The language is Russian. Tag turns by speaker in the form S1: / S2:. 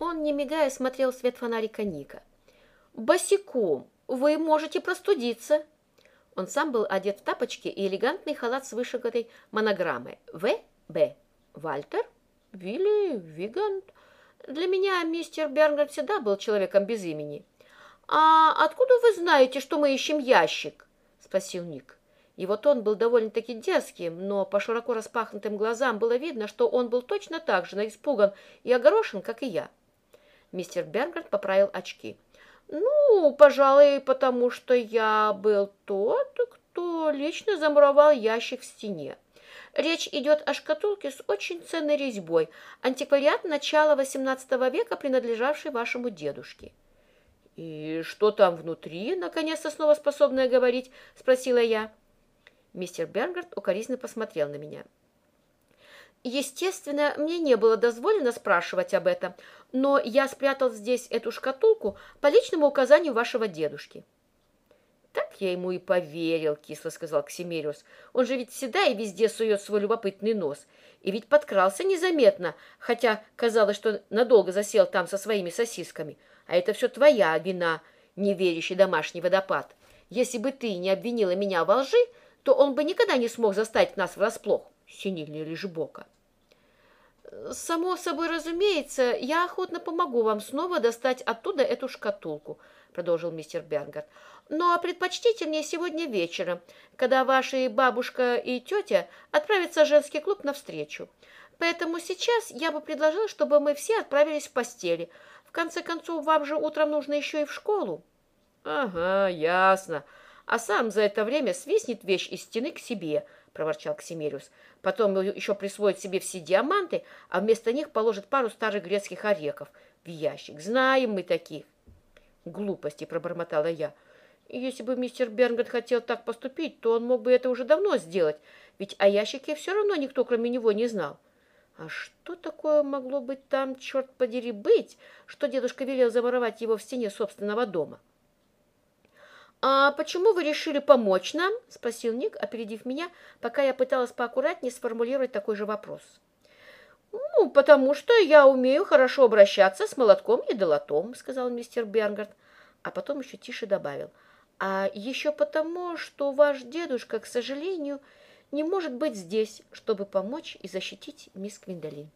S1: Он, не мигая, смотрел свет фонарика Ника. «Босиком! Вы можете простудиться!» Он сам был одет в тапочки и элегантный халат с вышигатой монограммой. В. Б. Вальтер? Вилли? Вигант? Для меня мистер Бернгард всегда был человеком без имени. «А откуда вы знаете, что мы ищем ящик?» – спросил Ник. Его тон был довольно-таки дерзким, но по широко распахнутым глазам было видно, что он был точно так же испуган и огорошен, как и я. Мистер Бернгард поправил очки. «Ну, пожалуй, потому что я был тот, кто лично замуровал ящик в стене. Речь идет о шкатулке с очень ценной резьбой, антиквариат начала XVIII века, принадлежавший вашему дедушке». «И что там внутри, наконец-то снова способная говорить?» – спросила я. Мистер Бернгард укоризненно посмотрел на меня. Естественно, мне не было дозволено спрашивать об этом, но я спрятал здесь эту шкатулку по личному указанию вашего дедушки. Так я ему и поверил, кисло сказал Ксимериус. Он же ведь всегда и везде сует свой любопытный нос. И ведь подкрался незаметно, хотя казалось, что надолго засел там со своими сосисками. А это все твоя вина, неверящий домашний водопад. Если бы ты не обвинила меня во лжи, то он бы никогда не смог застать нас врасплох, синильный Лежебока. «Само собой разумеется, я охотно помогу вам снова достать оттуда эту шкатулку», продолжил мистер Бернгард. «Но предпочтительнее сегодня вечером, когда ваши бабушка и тетя отправятся в женский клуб навстречу. Поэтому сейчас я бы предложил, чтобы мы все отправились в постели. В конце концов, вам же утром нужно еще и в школу». «Ага, ясно. А сам за это время свистнет вещь из стены к себе», — проворчал Ксимериус. Потом еще присвоит себе все диаманты, а вместо них положит пару старых грецких орехов в ящик. Знаем мы таких. Глупости, пробормотала я. Если бы мистер Бернгард хотел так поступить, то он мог бы это уже давно сделать, ведь о ящике все равно никто, кроме него, не знал. А что такое могло быть там, черт подери, быть, что дедушка велел замуровать его в стене собственного дома? — «А почему вы решили помочь нам?» – спросил Ник, опередив меня, пока я пыталась поаккуратнее сформулировать такой же вопрос. «Ну, потому что я умею хорошо обращаться с молотком и долотом», – сказал мистер Бернгард, а потом еще тише добавил. «А еще потому, что ваш дедушка, к сожалению, не может быть здесь, чтобы помочь и защитить мисс Квиндолин».